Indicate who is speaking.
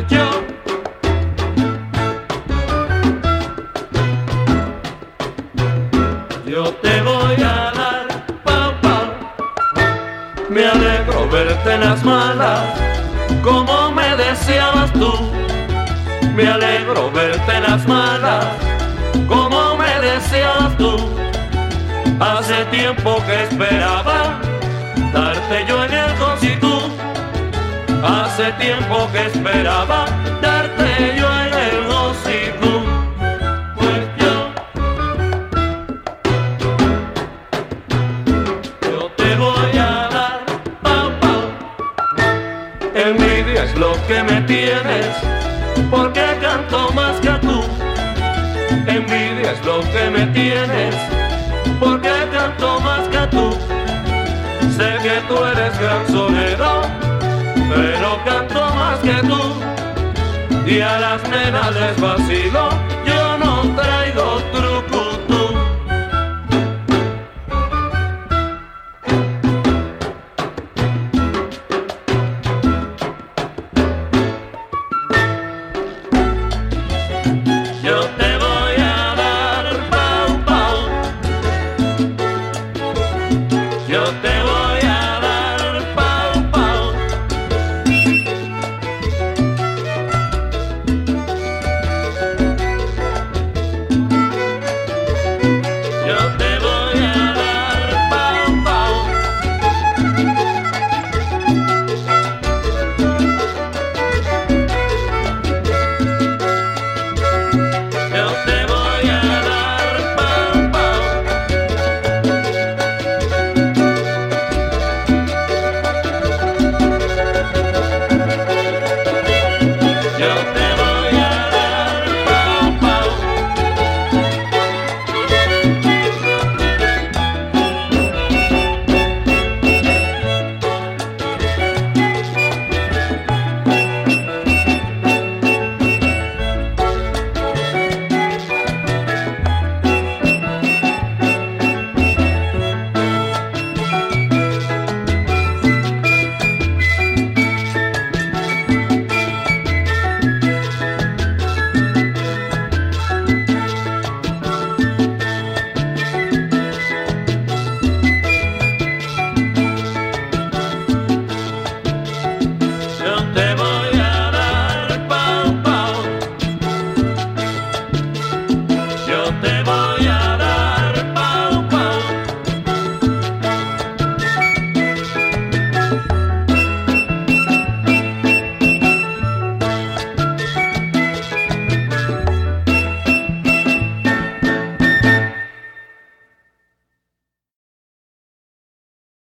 Speaker 1: yo. Yo te voy a dar, papá. Me alegro verte en las malas, como me deseabas tú. Me alegro verte en las malas, como me deseabas tú. Hace tiempo que esperaba Hace tiempo que esperaba darte yo en el tú Pues yo, te voy a dar, pau, pau. Envidia es lo que me tienes, porque canto más que tú. Envidia es lo que me tienes porque canto más que tú. Sé que tú eres gran y a las nenas les yo no traigo trucutú. Yo te voy a dar pau pau. Yo te